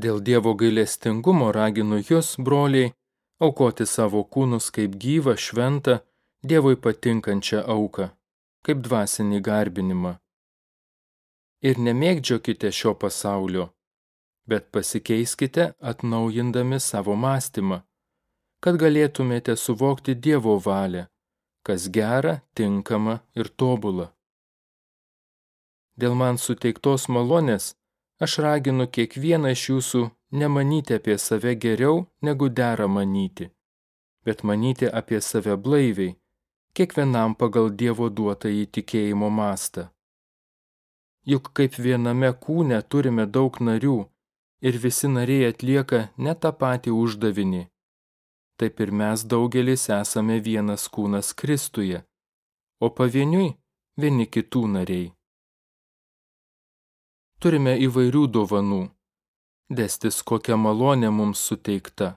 Dėl Dievo gailestingumo raginu jūs, broliai, aukoti savo kūnus kaip gyvą, šventą, Dievui patinkančią auką, kaip dvasinį garbinimą. Ir nemėgdžiokite šio pasaulio, bet pasikeiskite atnaujindami savo mąstymą, kad galėtumėte suvokti Dievo valią, kas gera, tinkama ir tobula. Dėl man suteiktos malonės aš raginu kiekvieną iš jūsų nemanyti apie save geriau, negu dera manyti, bet manyti apie save blaiviai, kiekvienam pagal Dievo duotą įtikėjimo mastą. Juk kaip viename kūne turime daug narių ir visi nariai atlieka ne tą patį uždavinį, taip ir mes daugelis esame vienas kūnas Kristuje, o pavieniui vieni kitų nariai. Turime įvairių dovanų, destis kokia malonė mums suteikta.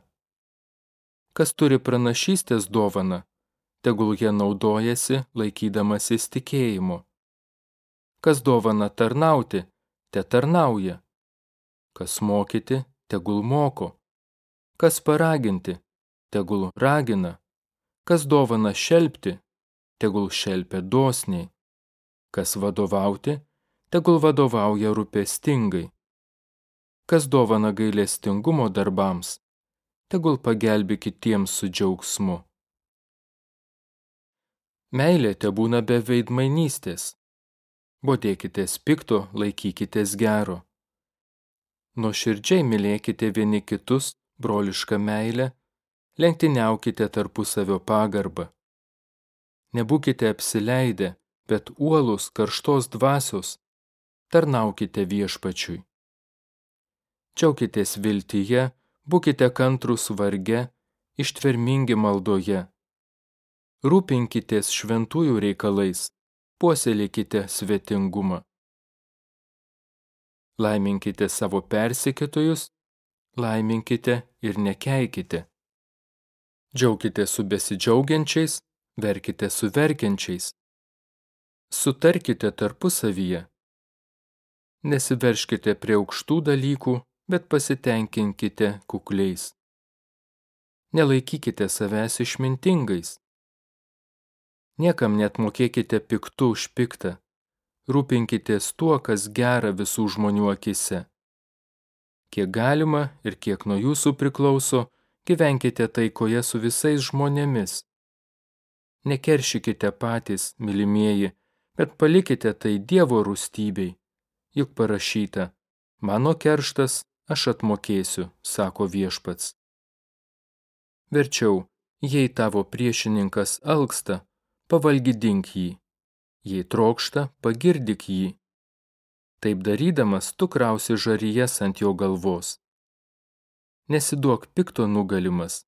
Kas turi pranašystės dovaną, tegul jie naudojasi laikydamasis tikėjimu. Kas dovana tarnauti, te tarnauja. Kas mokyti, tegul moko. Kas paraginti, tegul ragina. Kas dovana šelbti, tegul šelpia dosniai. Kas vadovauti, tegul vadovauja rūpestingai. Kas dovana gailestingumo darbams, tegul pagelbi kitiems su džiaugsmu. Meilė te būna be veidmainystės. Bodėkitės pikto, laikykitės gero. Nuoširdžiai mylėkite vieni kitus, brolišką meilę, lenktyniaukite tarpusavio pagarbą. Nebūkite apsileidę, bet uolus karštos dvasios, tarnaukite viešpačiui. Džiaukitės viltyje, būkite kantrus varge, ištvermingi maldoje rūpinkitės šventųjų reikalais, puoselėkite svetingumą. Laiminkite savo persikėtojus, laiminkite ir nekeikite. Džiaukite su besidžiaugiančiais, verkite su verkiančiais. Sutarkite tarpusavyje. Nesiverškite prie aukštų dalykų, bet pasitenkinkite kukliais. Nelaikykite savęs išmintingais Niekam net mokėkite piktų už piktą. Rūpinkitės tuo, kas gera visų žmonių akise. Kiek galima ir kiek nuo jūsų priklauso, gyvenkite taikoje su visais žmonėmis. Nekeršykite patys, mylimieji, bet palikite tai Dievo rūstybei. Juk parašyta, mano kerštas aš atmokėsiu, sako viešpats. Verčiau, jei tavo priešininkas alksta, pavalgydink jį, jei trokšta, pagirdik jį. Taip darydamas, tu krausi žaryjas ant jo galvos. Nesiduok pikto nugalimas,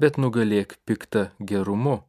bet nugalėk piktą gerumu.